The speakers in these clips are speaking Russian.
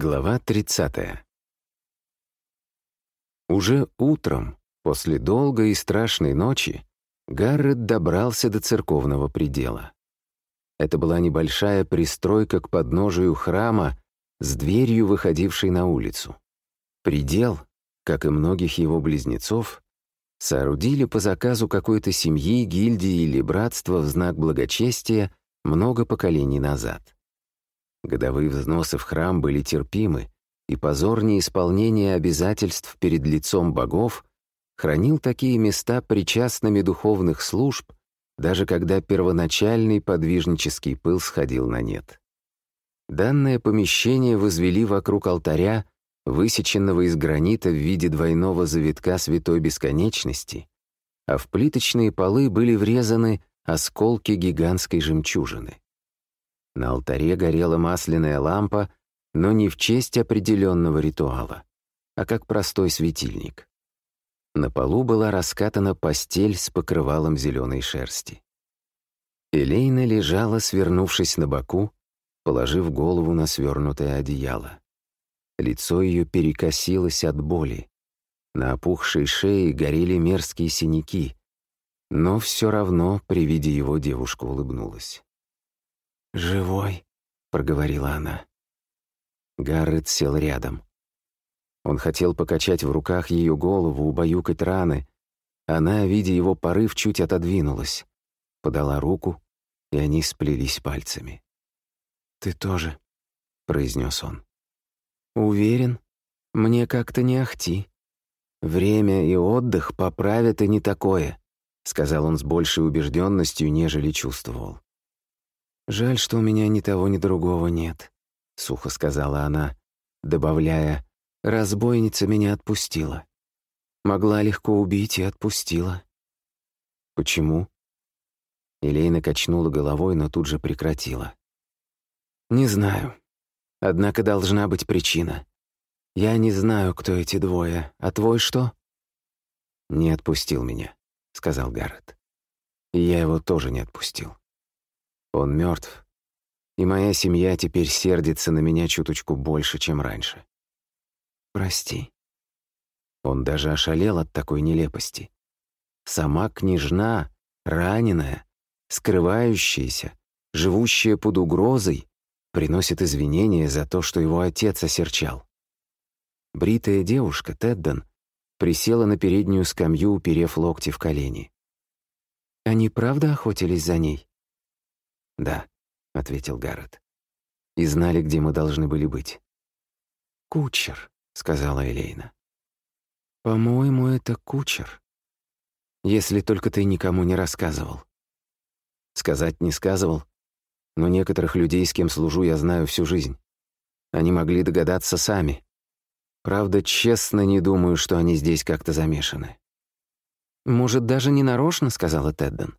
Глава 30. Уже утром, после долгой и страшной ночи, Гаррет добрался до церковного предела. Это была небольшая пристройка к подножию храма с дверью, выходившей на улицу. Предел, как и многих его близнецов, соорудили по заказу какой-то семьи, гильдии или братства в знак благочестия много поколений назад. Годовые взносы в храм были терпимы, и позор неисполнения обязательств перед лицом богов хранил такие места причастными духовных служб, даже когда первоначальный подвижнический пыл сходил на нет. Данное помещение возвели вокруг алтаря, высеченного из гранита в виде двойного завитка святой бесконечности, а в плиточные полы были врезаны осколки гигантской жемчужины. На алтаре горела масляная лампа, но не в честь определенного ритуала, а как простой светильник. На полу была раскатана постель с покрывалом зеленой шерсти. Элейна лежала, свернувшись на боку, положив голову на свернутое одеяло. Лицо ее перекосилось от боли. На опухшей шее горели мерзкие синяки, но все равно при виде его девушка улыбнулась. «Живой», — проговорила она. Гаррет сел рядом. Он хотел покачать в руках ее голову, убаюкать раны. Она, видя его порыв, чуть отодвинулась. Подала руку, и они сплелись пальцами. «Ты тоже», — произнес он. «Уверен, мне как-то не ахти. Время и отдых поправят и не такое», — сказал он с большей убежденностью, нежели чувствовал. «Жаль, что у меня ни того, ни другого нет», — сухо сказала она, добавляя, «разбойница меня отпустила. Могла легко убить и отпустила». «Почему?» Елейна качнула головой, но тут же прекратила. «Не знаю. Однако должна быть причина. Я не знаю, кто эти двое. А твой что?» «Не отпустил меня», — сказал Гаррет. «И я его тоже не отпустил». Он мертв, и моя семья теперь сердится на меня чуточку больше, чем раньше. Прости. Он даже ошалел от такой нелепости. Сама княжна, раненая, скрывающаяся, живущая под угрозой, приносит извинения за то, что его отец осерчал. Бритая девушка, Тедден, присела на переднюю скамью, уперев локти в колени. Они правда охотились за ней? «Да», — ответил Гаррет. «И знали, где мы должны были быть». «Кучер», — сказала Элейна. «По-моему, это кучер. Если только ты никому не рассказывал». Сказать не сказывал, но некоторых людей, с кем служу, я знаю всю жизнь. Они могли догадаться сами. Правда, честно не думаю, что они здесь как-то замешаны. «Может, даже не нарочно», — сказала Тедден.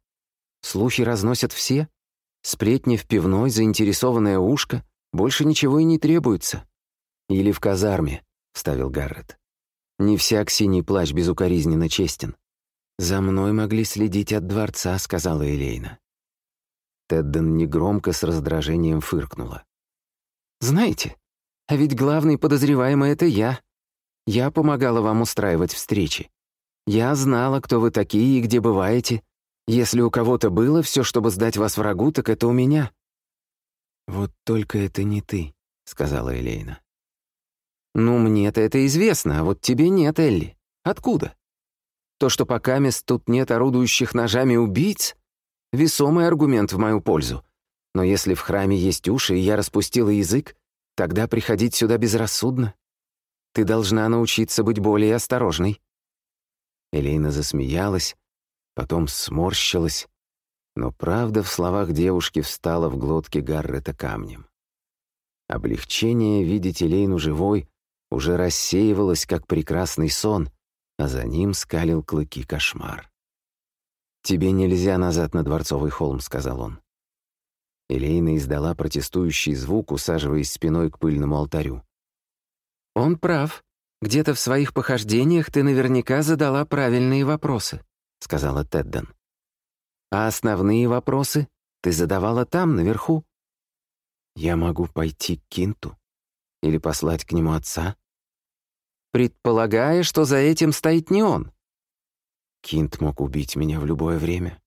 «Слухи разносят все, Сплетни в пивной, заинтересованное ушко. Больше ничего и не требуется. Или в казарме, — вставил Гаррет. Не всяк синий плащ безукоризненно честен. «За мной могли следить от дворца», — сказала Элейна. Тедден негромко с раздражением фыркнула. «Знаете, а ведь главный подозреваемый — это я. Я помогала вам устраивать встречи. Я знала, кто вы такие и где бываете. Если у кого-то было все, чтобы сдать вас врагу, так это у меня». «Вот только это не ты», — сказала Элейна. «Ну, мне-то это известно, а вот тебе нет, Элли. Откуда? То, что пока мест тут нет орудующих ножами убийц, весомый аргумент в мою пользу. Но если в храме есть уши, и я распустила язык, тогда приходить сюда безрассудно. Ты должна научиться быть более осторожной». Элейна засмеялась, потом сморщилась, но правда в словах девушки встала в глотке Гаррета камнем. Облегчение видеть Элейну живой уже рассеивалось, как прекрасный сон, а за ним скалил клыки кошмар. «Тебе нельзя назад на Дворцовый холм», — сказал он. Элейна издала протестующий звук, усаживаясь спиной к пыльному алтарю. «Он прав. Где-то в своих похождениях ты наверняка задала правильные вопросы. — сказала Тедден. «А основные вопросы ты задавала там, наверху?» «Я могу пойти к Кинту?» Или послать к нему отца? Предполагая, что за этим стоит не он. Кинт мог убить меня в любое время.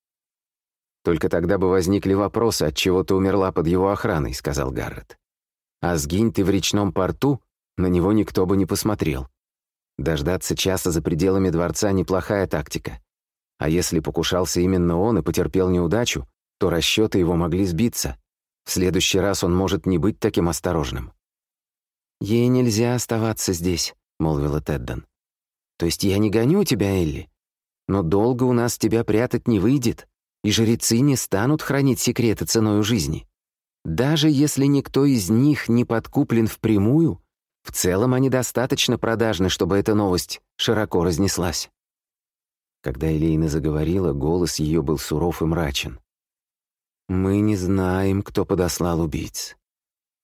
Только тогда бы возникли вопросы, от чего ты умерла под его охраной, сказал Гаррет. А сгинь ты в речном порту, на него никто бы не посмотрел. Дождаться часа за пределами дворца — неплохая тактика. А если покушался именно он и потерпел неудачу, то расчеты его могли сбиться. В следующий раз он может не быть таким осторожным. «Ей нельзя оставаться здесь», — молвила Тедден. «То есть я не гоню тебя, Элли? Но долго у нас тебя прятать не выйдет, и жрецы не станут хранить секреты ценою жизни. Даже если никто из них не подкуплен впрямую, в целом они достаточно продажны, чтобы эта новость широко разнеслась». Когда Элейна заговорила, голос ее был суров и мрачен. Мы не знаем, кто подослал убийц.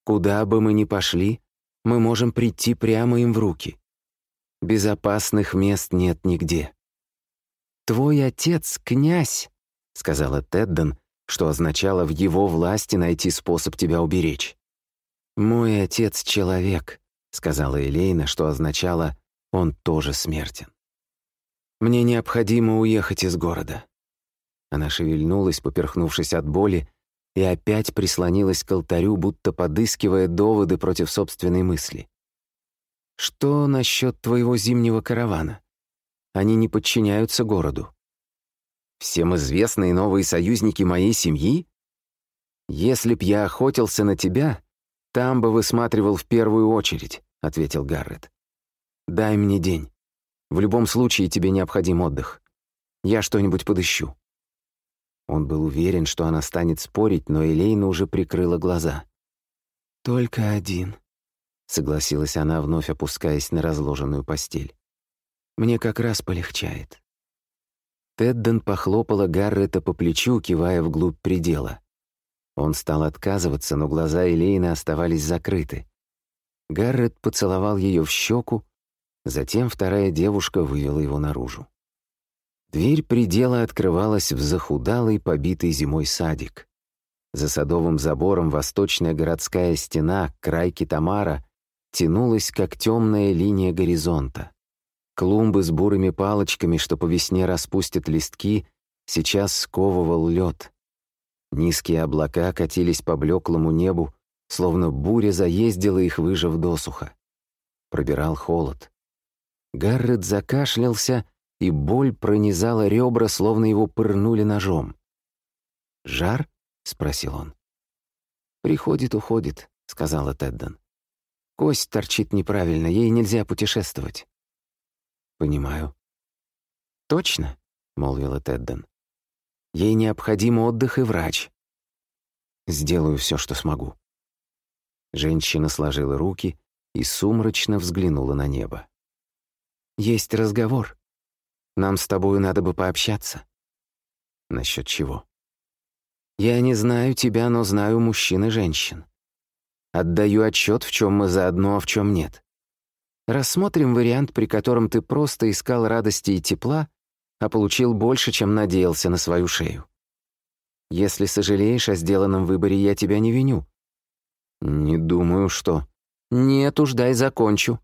Куда бы мы ни пошли, мы можем прийти прямо им в руки. Безопасных мест нет нигде. «Твой отец — князь», — сказала Тедден, что означало в его власти найти способ тебя уберечь. «Мой отец — человек», — сказала Элейна, что означало «он тоже смертен». «Мне необходимо уехать из города. Она шевельнулась, поперхнувшись от боли, и опять прислонилась к алтарю, будто подыскивая доводы против собственной мысли. «Что насчет твоего зимнего каравана? Они не подчиняются городу. Всем известные новые союзники моей семьи? Если б я охотился на тебя, там бы высматривал в первую очередь», — ответил Гаррет. «Дай мне день. В любом случае тебе необходим отдых. Я что-нибудь подыщу». Он был уверен, что она станет спорить, но Элейна уже прикрыла глаза. «Только один», — согласилась она, вновь опускаясь на разложенную постель. «Мне как раз полегчает». Тедден похлопала Гаррета по плечу, кивая вглубь предела. Он стал отказываться, но глаза Элейны оставались закрыты. Гаррет поцеловал ее в щеку, затем вторая девушка вывела его наружу. Дверь предела открывалась в захудалый, побитый зимой садик. За садовым забором восточная городская стена, край Китамара, тянулась, как темная линия горизонта. Клумбы с бурыми палочками, что по весне распустят листки, сейчас сковывал лед. Низкие облака катились по блеклому небу, словно буря заездила их, выжив досуха. Пробирал холод. Гаррет закашлялся и боль пронизала ребра, словно его пырнули ножом. «Жар?» — спросил он. «Приходит, уходит», — сказала Тедден. «Кость торчит неправильно, ей нельзя путешествовать». «Понимаю». «Точно?» — молвила Тедден. «Ей необходим отдых и врач». «Сделаю все, что смогу». Женщина сложила руки и сумрачно взглянула на небо. «Есть разговор», нам с тобою надо бы пообщаться». «Насчет чего?» «Я не знаю тебя, но знаю мужчин и женщин. Отдаю отчет, в чем мы заодно, а в чем нет. Рассмотрим вариант, при котором ты просто искал радости и тепла, а получил больше, чем надеялся на свою шею. Если сожалеешь о сделанном выборе, я тебя не виню». «Не думаю, что...» «Нет уж, дай закончу.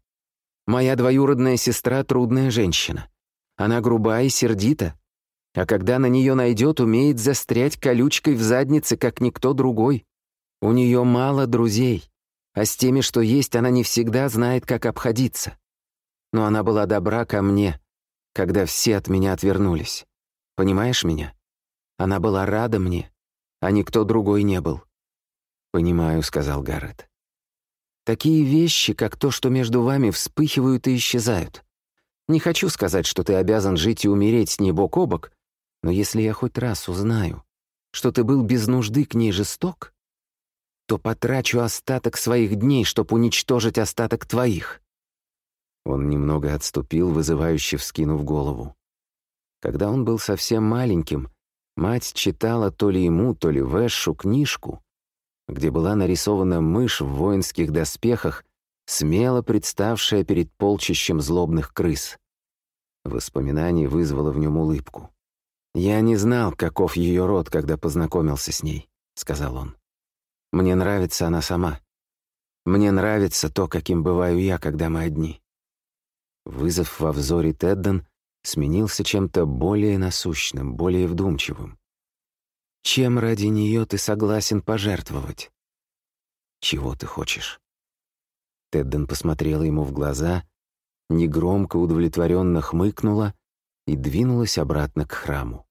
Моя двоюродная сестра — трудная женщина. Она груба и сердита, а когда на нее найдет, умеет застрять колючкой в заднице, как никто другой. У нее мало друзей, а с теми, что есть, она не всегда знает, как обходиться. Но она была добра ко мне, когда все от меня отвернулись. Понимаешь меня? Она была рада мне, а никто другой не был. «Понимаю», — сказал Гаррет. «Такие вещи, как то, что между вами, вспыхивают и исчезают. Не хочу сказать, что ты обязан жить и умереть с ней бок о бок, но если я хоть раз узнаю, что ты был без нужды к ней жесток, то потрачу остаток своих дней, чтобы уничтожить остаток твоих». Он немного отступил, вызывающе вскинув голову. Когда он был совсем маленьким, мать читала то ли ему, то ли Вэшу книжку, где была нарисована мышь в воинских доспехах смело представшая перед полчищем злобных крыс. Воспоминание вызвало в нем улыбку. «Я не знал, каков ее род, когда познакомился с ней», — сказал он. «Мне нравится она сама. Мне нравится то, каким бываю я, когда мы одни». Вызов во взоре Тедден сменился чем-то более насущным, более вдумчивым. «Чем ради нее ты согласен пожертвовать?» «Чего ты хочешь?» Тедден посмотрела ему в глаза, негромко удовлетворенно хмыкнула и двинулась обратно к храму.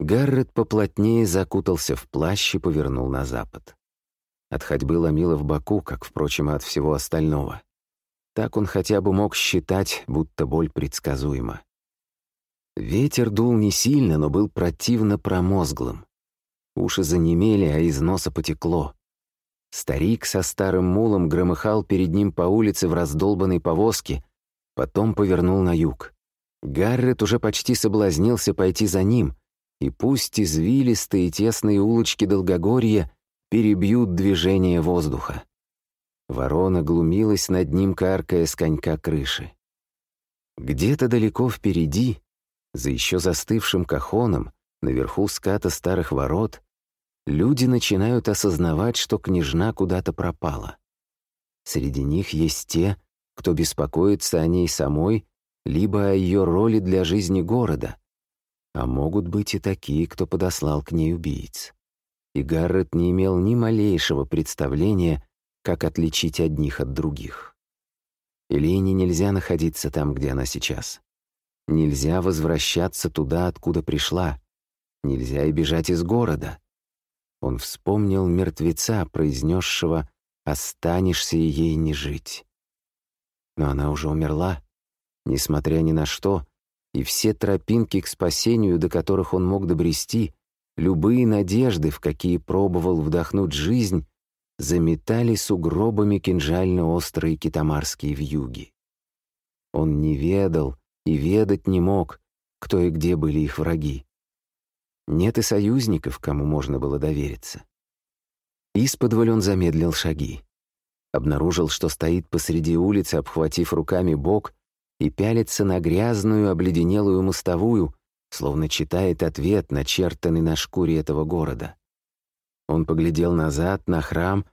Гаррет поплотнее закутался в плащ и повернул на запад. От ходьбы ломило в боку, как, впрочем, и от всего остального. Так он хотя бы мог считать, будто боль предсказуема. Ветер дул не сильно, но был противно промозглым. Уши занемели, а из носа потекло. Старик со старым мулом громыхал перед ним по улице в раздолбанной повозке, потом повернул на юг. Гаррет уже почти соблазнился пойти за ним, и пусть извилистые тесные улочки Долгогорья перебьют движение воздуха. Ворона глумилась над ним, каркая с конька крыши. Где-то далеко впереди, за еще застывшим кахоном, наверху ската старых ворот, люди начинают осознавать, что княжна куда-то пропала. Среди них есть те, кто беспокоится о ней самой, либо о ее роли для жизни города, а могут быть и такие, кто подослал к ней убийц. И Гаррет не имел ни малейшего представления, как отличить одних от других. Элине нельзя находиться там, где она сейчас. Нельзя возвращаться туда, откуда пришла. Нельзя и бежать из города. Он вспомнил мертвеца, произнесшего «останешься ей не жить». Но она уже умерла, несмотря ни на что, и все тропинки к спасению, до которых он мог добрести, любые надежды, в какие пробовал вдохнуть жизнь, заметали сугробами кинжально-острые китамарские вьюги. Он не ведал и ведать не мог, кто и где были их враги. Нет и союзников, кому можно было довериться. Исподволь он замедлил шаги. Обнаружил, что стоит посреди улицы, обхватив руками бок, и пялится на грязную, обледенелую мостовую, словно читает ответ, начертанный на шкуре этого города. Он поглядел назад, на храм,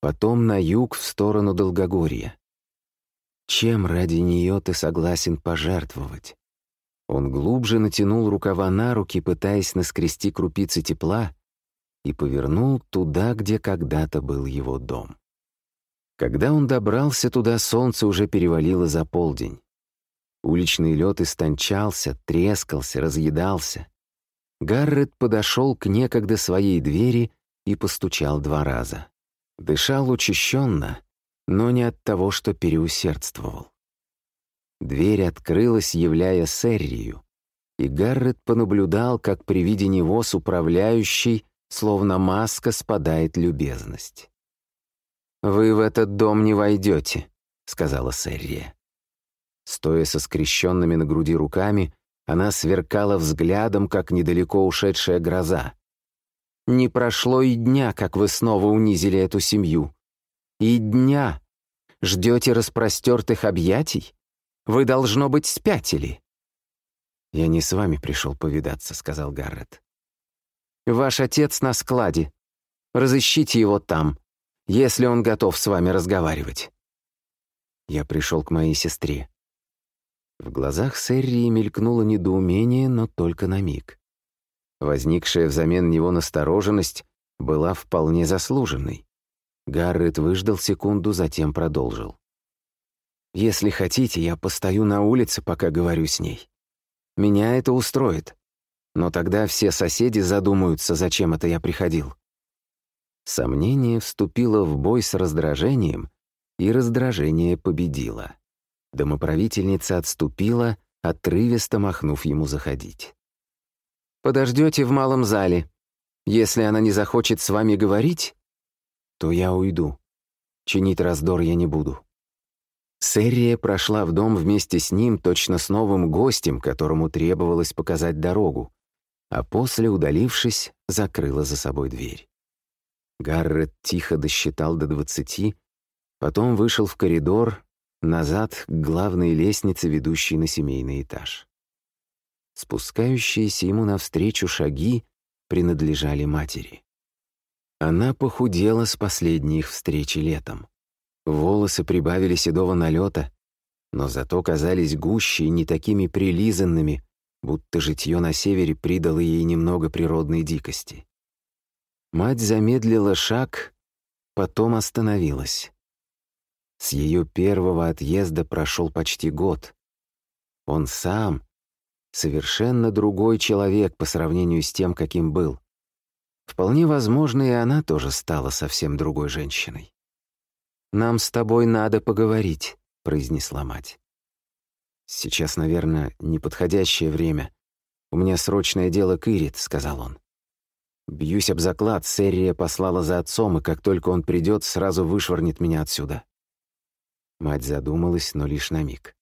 потом на юг, в сторону Долгогорья. Чем ради нее ты согласен пожертвовать? Он глубже натянул рукава на руки, пытаясь наскрести крупицы тепла, и повернул туда, где когда-то был его дом. Когда он добрался туда, солнце уже перевалило за полдень. Уличный лед истончался, трескался, разъедался. Гаррет подошел к некогда своей двери и постучал два раза. Дышал учащенно, но не от того, что переусердствовал. Дверь открылась, являя Серрию, и Гаррет понаблюдал, как при виде него с управляющей, словно маска, спадает любезность. «Вы в этот дом не войдете», — сказала Серрия. Стоя со скрещенными на груди руками, она сверкала взглядом, как недалеко ушедшая гроза. Не прошло и дня, как вы снова унизили эту семью. И дня. Ждете распростертых объятий? Вы, должно быть, спятили. «Я не с вами пришел повидаться», — сказал Гаррет. «Ваш отец на складе. Разыщите его там, если он готов с вами разговаривать». Я пришел к моей сестре. В глазах Сэрри мелькнуло недоумение, но только на миг. Возникшая взамен него настороженность была вполне заслуженной. Гаррет выждал секунду, затем продолжил. «Если хотите, я постою на улице, пока говорю с ней. Меня это устроит. Но тогда все соседи задумаются, зачем это я приходил». Сомнение вступило в бой с раздражением, и раздражение победило. Домоправительница отступила, отрывисто махнув ему заходить. Подождете в малом зале. Если она не захочет с вами говорить, то я уйду. Чинить раздор я не буду». Серия прошла в дом вместе с ним, точно с новым гостем, которому требовалось показать дорогу, а после, удалившись, закрыла за собой дверь. Гаррет тихо досчитал до двадцати, потом вышел в коридор, назад к главной лестнице, ведущей на семейный этаж. Спускающиеся ему навстречу шаги принадлежали матери. Она похудела с последней их встречи летом. Волосы прибавили седого налета, но зато казались гуще и не такими прилизанными, будто житье на севере придало ей немного природной дикости. Мать замедлила шаг, потом остановилась. С ее первого отъезда прошел почти год. Он сам — совершенно другой человек по сравнению с тем, каким был. Вполне возможно, и она тоже стала совсем другой женщиной. «Нам с тобой надо поговорить», — произнесла мать. «Сейчас, наверное, неподходящее время. У меня срочное дело к Ирит», — сказал он. «Бьюсь об заклад, Серия послала за отцом, и как только он придет, сразу вышвырнет меня отсюда». Мать задумалась, но лишь на миг.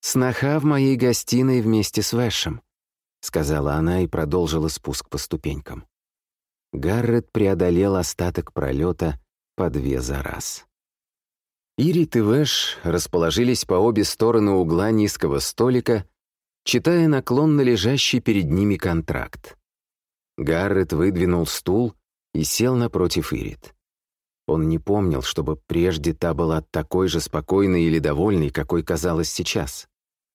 «Сноха в моей гостиной вместе с Вэшем», — сказала она и продолжила спуск по ступенькам. Гаррет преодолел остаток пролета по две за раз. Ирит и Вэш расположились по обе стороны угла низкого столика, читая наклонно лежащий перед ними контракт. Гаррет выдвинул стул и сел напротив Ирит. Он не помнил, чтобы прежде та была такой же спокойной или довольной, какой казалась сейчас.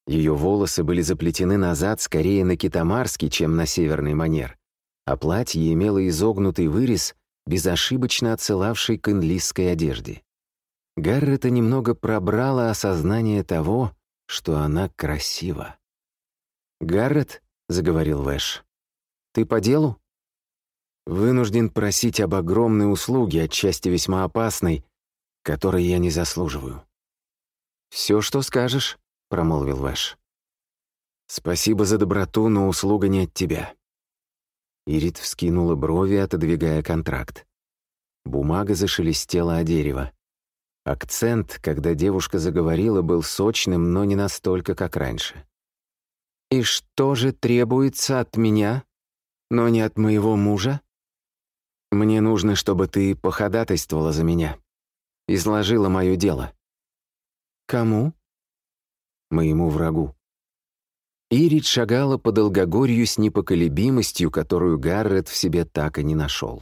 Ее волосы были заплетены назад скорее на китамарский, чем на северный манер, а платье имело изогнутый вырез, безошибочно отсылавший к инлисской одежде. Гаррета немного пробрало осознание того, что она красива. «Гаррет», — заговорил Вэш, — «ты по делу?» «Вынужден просить об огромной услуге, отчасти весьма опасной, которой я не заслуживаю». «Все, что скажешь», — промолвил Вэш. «Спасибо за доброту, но услуга не от тебя». Ирит вскинула брови, отодвигая контракт. Бумага зашелестела о дерево. Акцент, когда девушка заговорила, был сочным, но не настолько, как раньше. «И что же требуется от меня, но не от моего мужа? Мне нужно, чтобы ты походатайствовала за меня, изложила мое дело». «Кому?» «Моему врагу». Ирит шагала по долгогорью с непоколебимостью, которую Гаррет в себе так и не нашел.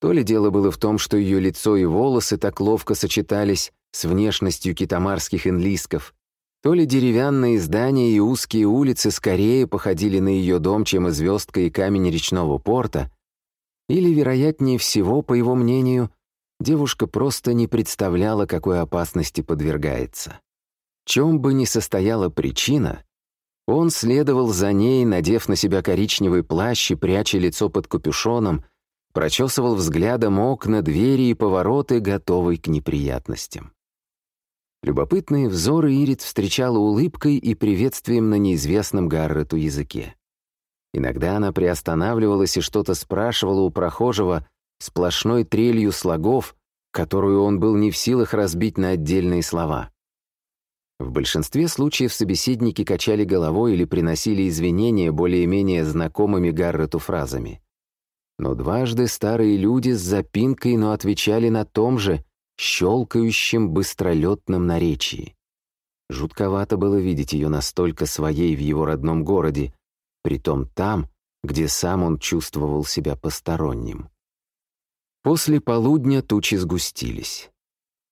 То ли дело было в том, что ее лицо и волосы так ловко сочетались с внешностью китамарских инлисков, то ли деревянные здания и узкие улицы скорее походили на ее дом, чем звездка и камень речного порта, или, вероятнее всего, по его мнению, девушка просто не представляла, какой опасности подвергается. Чем бы ни состояла причина, он следовал за ней, надев на себя коричневый плащ и пряча лицо под капюшоном — прочесывал взглядом окна, двери и повороты, готовый к неприятностям. Любопытные взоры Ирит встречала улыбкой и приветствием на неизвестном Гаррету языке. Иногда она приостанавливалась и что-то спрашивала у прохожего сплошной трелью слогов, которую он был не в силах разбить на отдельные слова. В большинстве случаев собеседники качали головой или приносили извинения более-менее знакомыми Гаррету фразами. Но дважды старые люди с запинкой, но отвечали на том же, щелкающем быстролетном наречии. Жутковато было видеть ее настолько своей в его родном городе, притом там, где сам он чувствовал себя посторонним. После полудня тучи сгустились.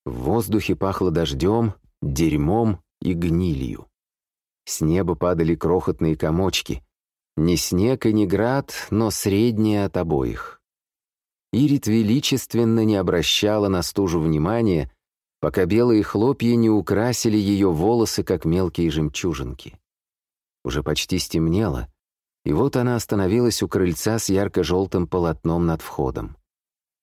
В воздухе пахло дождем, дерьмом и гнилью. С неба падали крохотные комочки, не снег и не град, но среднее от обоих. Ирит величественно не обращала на стужу внимания, пока белые хлопья не украсили ее волосы, как мелкие жемчужинки. Уже почти стемнело, и вот она остановилась у крыльца с ярко-желтым полотном над входом.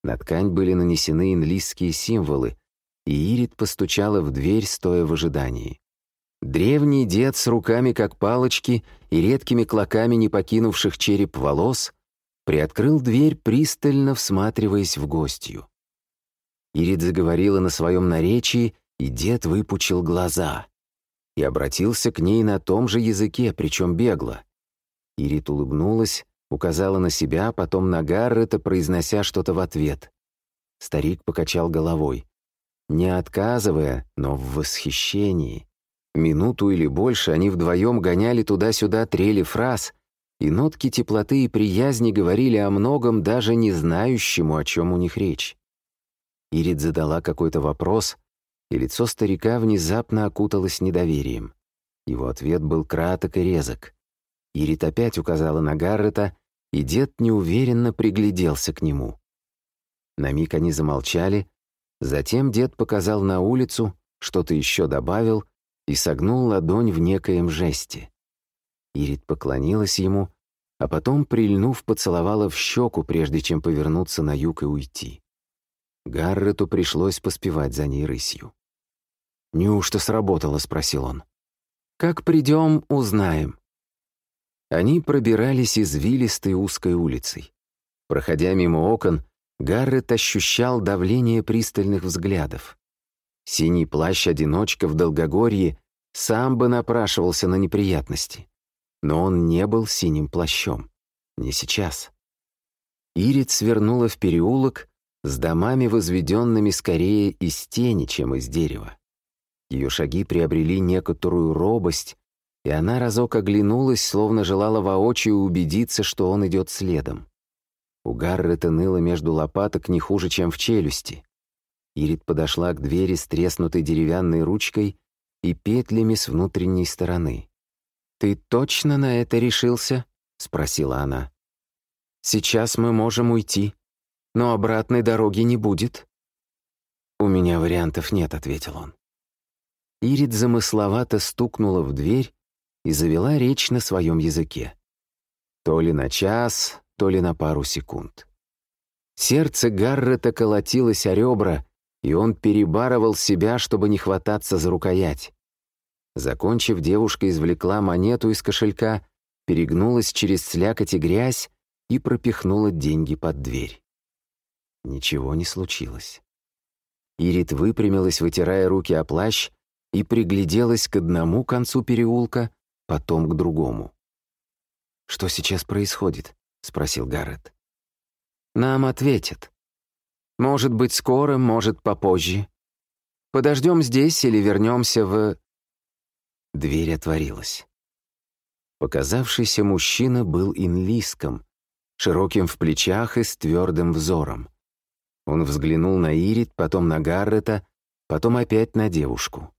На ткань были нанесены инлистские символы, и Ирит постучала в дверь, стоя в ожидании. Древний дед с руками как палочки и редкими клоками не покинувших череп волос приоткрыл дверь, пристально всматриваясь в гостью. Ирид заговорила на своем наречии, и дед выпучил глаза и обратился к ней на том же языке, причем бегло. Ирит улыбнулась, указала на себя, потом на Гаррета, произнося что-то в ответ. Старик покачал головой, не отказывая, но в восхищении. Минуту или больше они вдвоем гоняли туда-сюда трели фраз, и нотки теплоты и приязни говорили о многом, даже не знающему, о чем у них речь. Ирид задала какой-то вопрос, и лицо старика внезапно окуталось недоверием. Его ответ был краток и резок. Ирит опять указала на Гаррета, и дед неуверенно пригляделся к нему. На миг они замолчали, затем дед показал на улицу, что-то еще добавил и согнул ладонь в некоем жесте. Ирит поклонилась ему, а потом, прильнув, поцеловала в щеку, прежде чем повернуться на юг и уйти. Гаррету пришлось поспевать за ней рысью. «Неужто сработало?» — спросил он. «Как придем, узнаем». Они пробирались извилистой узкой улицей. Проходя мимо окон, Гаррет ощущал давление пристальных взглядов. Синий плащ-одиночка в Долгогорье сам бы напрашивался на неприятности. Но он не был синим плащом. Не сейчас. Ирит свернула в переулок с домами, возведенными скорее из тени, чем из дерева. Ее шаги приобрели некоторую робость, и она разок оглянулась, словно желала воочию убедиться, что он идет следом. У Гаррета ныло между лопаток не хуже, чем в челюсти. Ирит подошла к двери с треснутой деревянной ручкой и петлями с внутренней стороны. «Ты точно на это решился?» — спросила она. «Сейчас мы можем уйти, но обратной дороги не будет». «У меня вариантов нет», — ответил он. Ирит замысловато стукнула в дверь и завела речь на своем языке. То ли на час, то ли на пару секунд. Сердце Гаррета колотилось о ребра, и он перебарывал себя, чтобы не хвататься за рукоять. Закончив, девушка извлекла монету из кошелька, перегнулась через слякоть и грязь и пропихнула деньги под дверь. Ничего не случилось. Ирит выпрямилась, вытирая руки о плащ, и пригляделась к одному концу переулка, потом к другому. «Что сейчас происходит?» — спросил Гаррет. «Нам ответят. Может быть, скоро, может, попозже. Подождем здесь или вернемся в...» Дверь отворилась. Показавшийся мужчина был инлиском, широким в плечах и с твердым взором. Он взглянул на Ирит, потом на Гаррета, потом опять на девушку.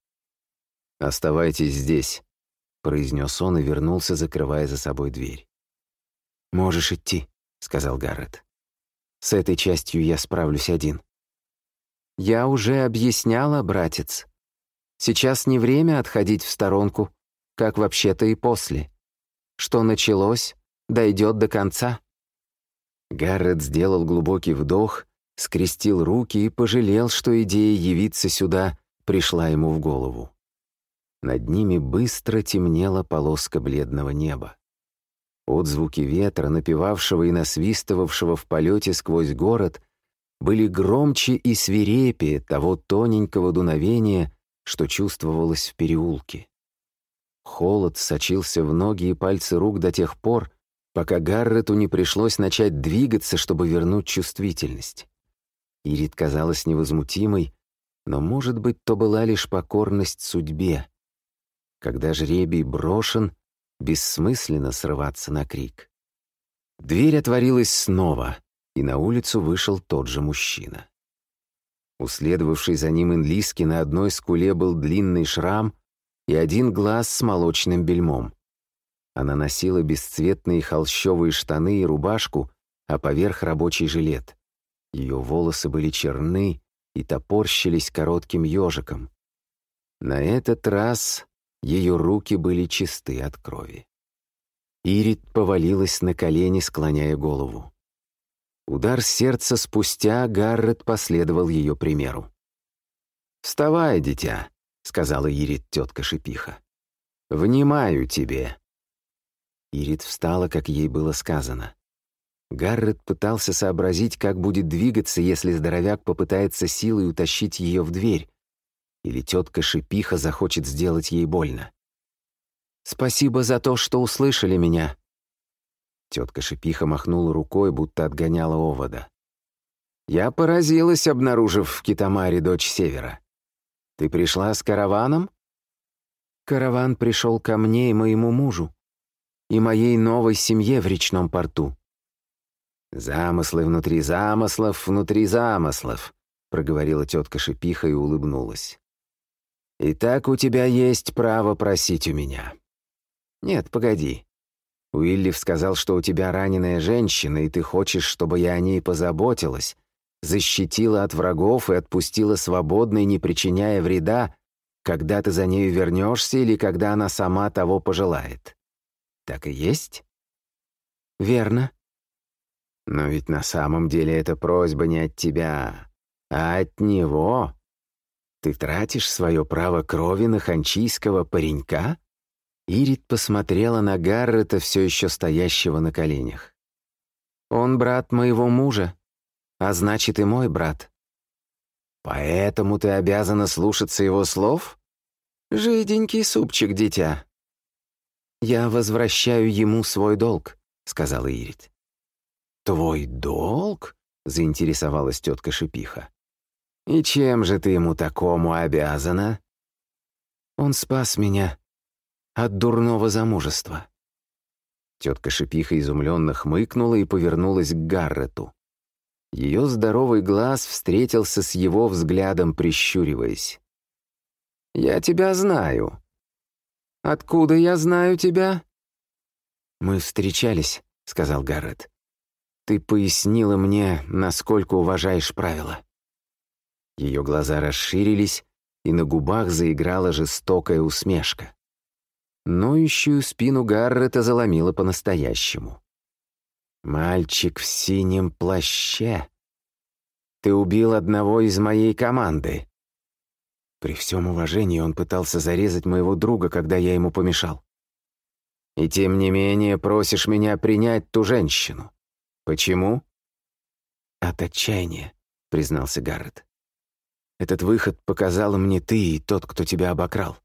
«Оставайтесь здесь», — произнес он и вернулся, закрывая за собой дверь. «Можешь идти», — сказал Гаррет. «С этой частью я справлюсь один». «Я уже объясняла, братец. Сейчас не время отходить в сторонку, как вообще-то и после. Что началось, дойдет до конца». Гаррет сделал глубокий вдох, скрестил руки и пожалел, что идея явиться сюда пришла ему в голову. Над ними быстро темнела полоска бледного неба. Отзвуки ветра, напевавшего и насвистывавшего в полете сквозь город, были громче и свирепее того тоненького дуновения, что чувствовалось в переулке. Холод сочился в ноги и пальцы рук до тех пор, пока Гаррету не пришлось начать двигаться, чтобы вернуть чувствительность. Ирит казалась невозмутимой, но, может быть, то была лишь покорность судьбе. Когда жребий брошен, бессмысленно срываться на крик. Дверь отворилась снова, и на улицу вышел тот же мужчина. Уследовавший за ним Инлиски на одной скуле был длинный шрам и один глаз с молочным бельмом. Она носила бесцветные холщовые штаны и рубашку, а поверх рабочий жилет. Ее волосы были черны и топорщились коротким ежиком. На этот раз ее руки были чисты от крови. Ирит повалилась на колени, склоняя голову. Удар сердца спустя Гаррет последовал ее примеру. «Вставай, дитя», — сказала Ирит тетка Шипиха. «Внимаю тебе». Ирит встала, как ей было сказано. Гаррет пытался сообразить, как будет двигаться, если здоровяк попытается силой утащить ее в дверь, или тетка Шипиха захочет сделать ей больно. «Спасибо за то, что услышали меня». Тетка Шипиха махнула рукой, будто отгоняла овода. «Я поразилась, обнаружив в Китамаре дочь Севера. Ты пришла с караваном?» «Караван пришел ко мне и моему мужу, и моей новой семье в речном порту». «Замыслы внутри замыслов, внутри замыслов», — проговорила тетка Шипиха и улыбнулась. «Итак, у тебя есть право просить у меня». «Нет, погоди. Уиллиф сказал, что у тебя раненая женщина, и ты хочешь, чтобы я о ней позаботилась, защитила от врагов и отпустила свободной, не причиняя вреда, когда ты за нею вернешься или когда она сама того пожелает. Так и есть? Верно. Но ведь на самом деле эта просьба не от тебя, а от него. Ты тратишь свое право крови на ханчийского паренька? Ирит посмотрела на Гаррета, все еще стоящего на коленях. «Он брат моего мужа, а значит и мой брат. Поэтому ты обязана слушаться его слов? Жиденький супчик, дитя». «Я возвращаю ему свой долг», — сказала Ирит. «Твой долг?» — заинтересовалась тетка Шипиха. «И чем же ты ему такому обязана?» «Он спас меня от дурного замужества». Тетка Шипиха изумленно хмыкнула и повернулась к Гаррету. Ее здоровый глаз встретился с его взглядом, прищуриваясь. «Я тебя знаю». «Откуда я знаю тебя?» «Мы встречались», — сказал Гаррет. «Ты пояснила мне, насколько уважаешь правила». Ее глаза расширились, и на губах заиграла жестокая усмешка. Ноющую спину Гаррета заломила по-настоящему. «Мальчик в синем плаще. Ты убил одного из моей команды». При всем уважении он пытался зарезать моего друга, когда я ему помешал. «И тем не менее просишь меня принять ту женщину. Почему?» «От отчаяния», — признался Гаррет. «Этот выход показал мне ты и тот, кто тебя обокрал.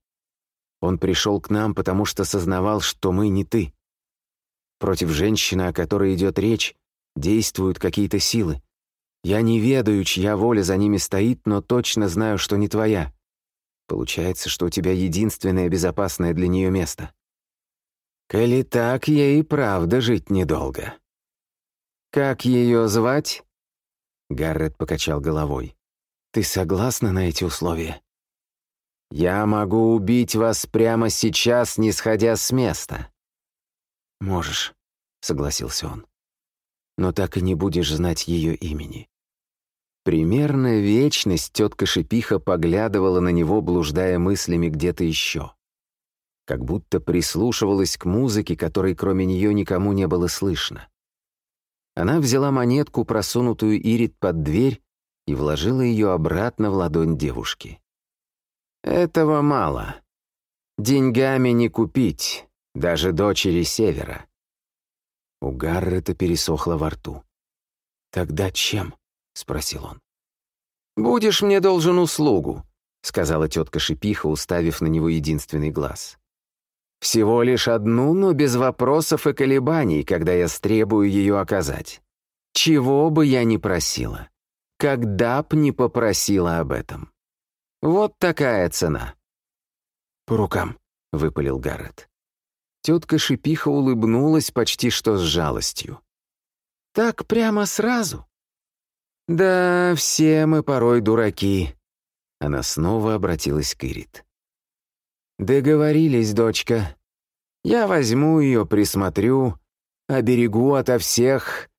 Он пришел к нам, потому что сознавал, что мы не ты. Против женщины, о которой идет речь, действуют какие-то силы. Я не ведаю, чья воля за ними стоит, но точно знаю, что не твоя. Получается, что у тебя единственное безопасное для нее место. Коли так, ей правда жить недолго. Как ее звать? Гаррет покачал головой. Ты согласна на эти условия? Я могу убить вас прямо сейчас, не сходя с места». «Можешь», — согласился он. «Но так и не будешь знать ее имени». Примерно вечность тетка Шипиха поглядывала на него, блуждая мыслями где-то еще. Как будто прислушивалась к музыке, которой кроме нее никому не было слышно. Она взяла монетку, просунутую Ирит под дверь, и вложила ее обратно в ладонь девушки. Этого мало. Деньгами не купить, даже дочери Севера. У Гаррета пересохло во рту. «Тогда чем?» — спросил он. «Будешь мне должен услугу», — сказала тетка Шипиха, уставив на него единственный глаз. «Всего лишь одну, но без вопросов и колебаний, когда я стребую ее оказать. Чего бы я ни просила, когда б не попросила об этом». Вот такая цена». «По рукам», — выпалил Гаррет. Тетка Шипиха улыбнулась почти что с жалостью. «Так прямо сразу?» «Да, все мы порой дураки». Она снова обратилась к Ирит. «Договорились, дочка. Я возьму ее, присмотрю, оберегу ото всех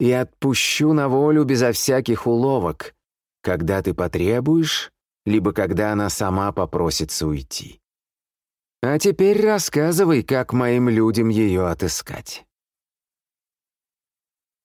и отпущу на волю безо всяких уловок. Когда ты потребуешь, либо когда она сама попросится уйти. А теперь рассказывай, как моим людям ее отыскать.